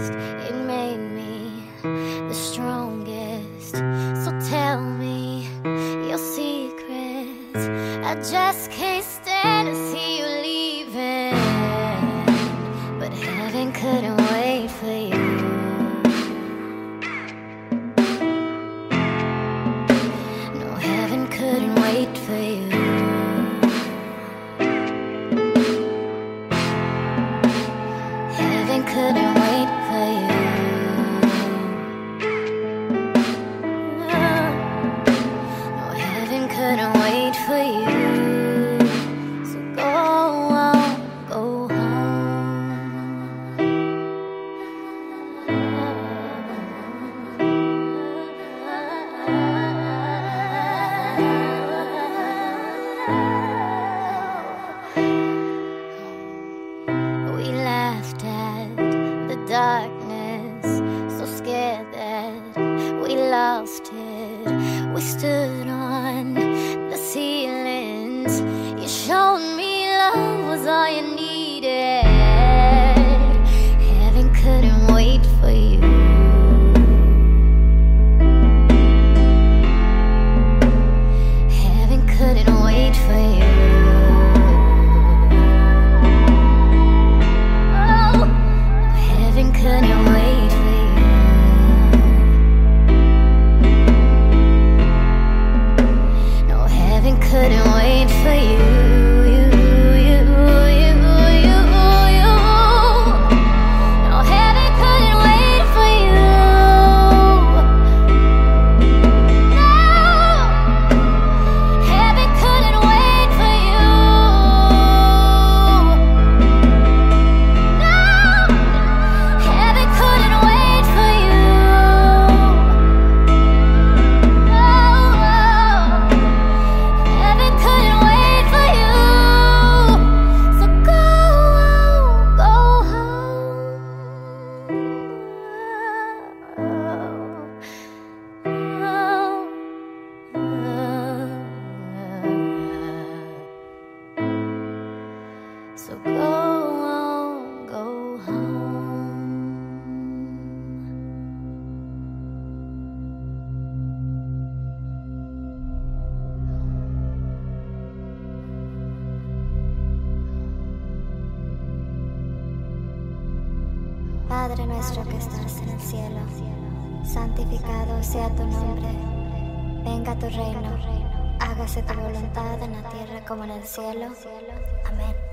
hardest. It made me the strongest. So tell me your secrets. I just can't stand to for you. So go on, go home. We laughed at the darkness, so scared that we lost it. We stood on all you needed. Go home. Padre nuestro que estás en el cielo, santificado sea tu nombre. Venga tu reino, hágase tu voluntad en la tierra como en el cielo. Amén.